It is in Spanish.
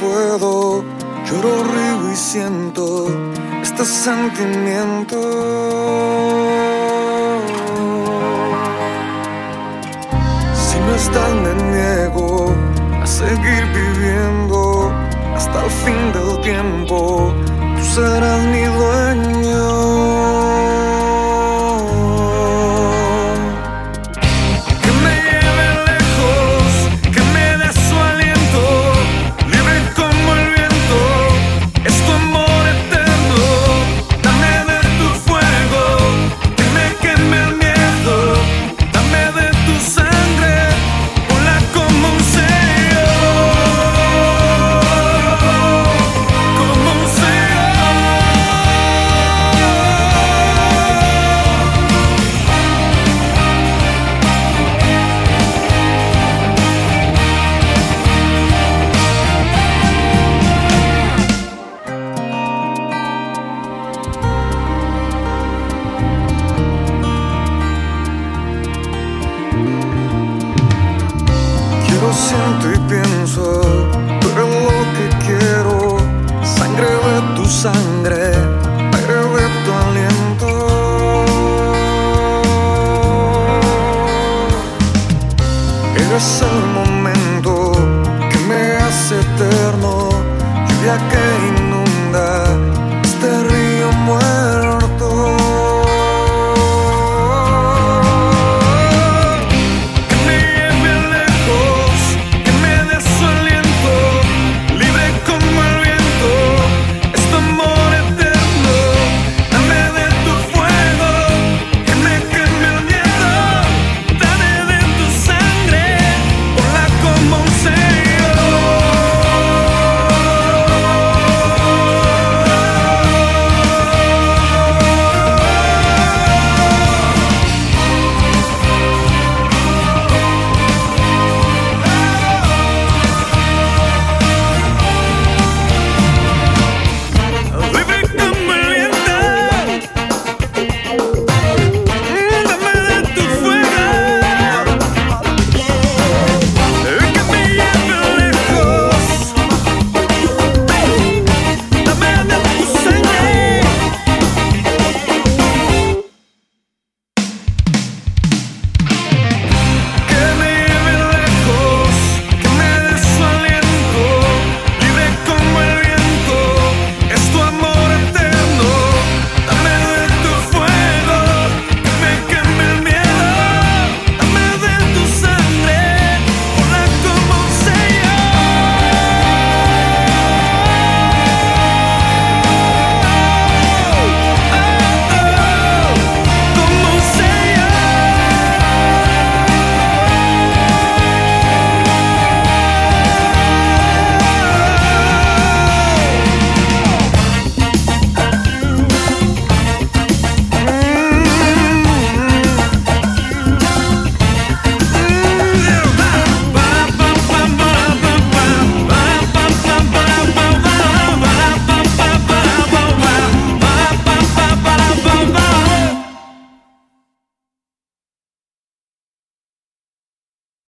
puedo, lloro, río y siento este sentimiento. Si no estás, me niego a seguir viviendo hasta el fin del tiempo. Tú serás mi dueño. es el momento que me hace eterno, lluvia que inunda.